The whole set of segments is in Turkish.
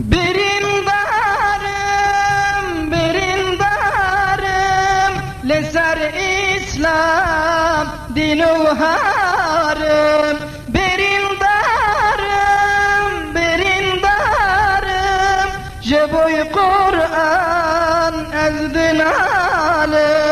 Birindarım, birindarım, leser İslam dinuharım. Birindarım, birindarım, jebuy Kur'an ezdin alım.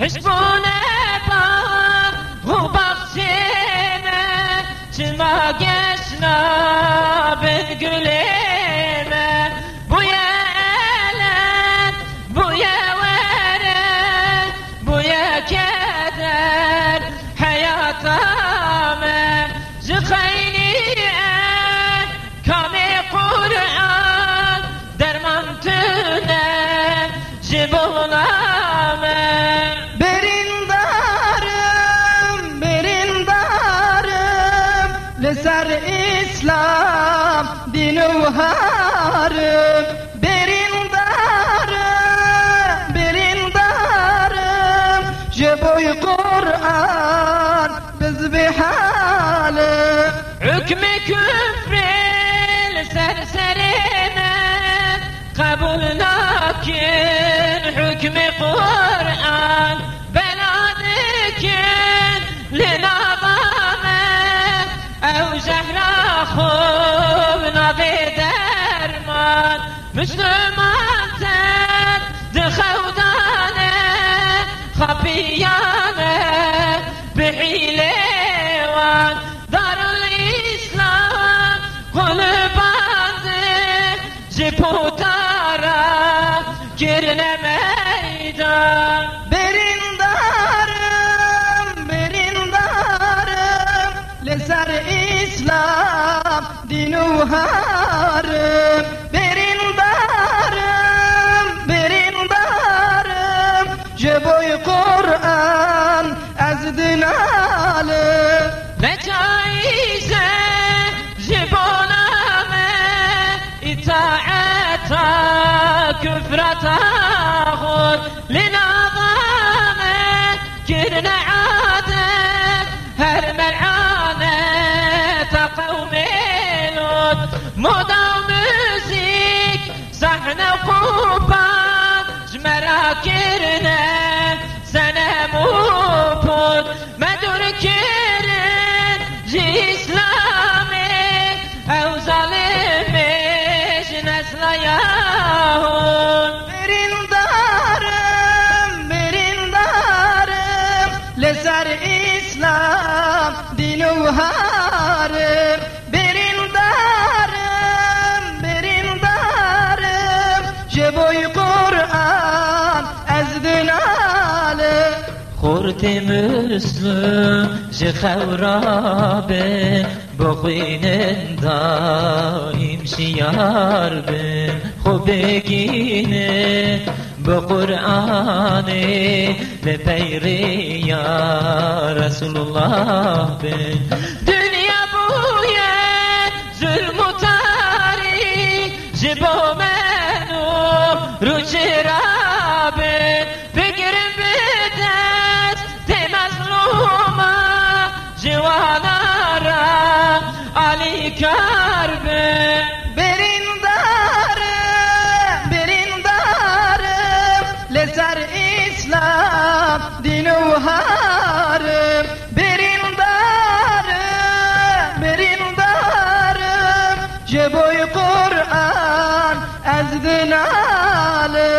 حسبنا بار وبخشنا جما قشنا بنقلنا cevharım Berin darım, berin darım Je boy Kur'an bezbihalim Hükmü küfril serserine Kabul lakin hükmü Kur'an Beladikin linavamet Ev zehra بدرمان مسلمان تن دخودانه خبيانه بحيلوان دار الإسلام قلبانده جبوتارا girne meydan برندارم برندارم لسر اسلام دین و هارم جبای قرآن از دناله نجایزه جبانمه اطاعتا كفرتا خود لنظامه كرنا عادت هر ملعانه تقومي لد مدام زیک صحنا قوبه merakirine senem uput medürkirin cislami ev zalimiş nesla yahut. Birin darım birin darım lezer İslam dinuharım خورت مسلم جي خورابه بخوين دايم شيار بن خو بگینه بقرآن بپیری یا رسول الله بن دنیا بویه ظلم و تاریک جبو منو رو چرابه kar be. Berin darım, berin darım. Lezar İslam din uharım. Berin darım, berin darım. Ceboy Kur'an ezdin alım.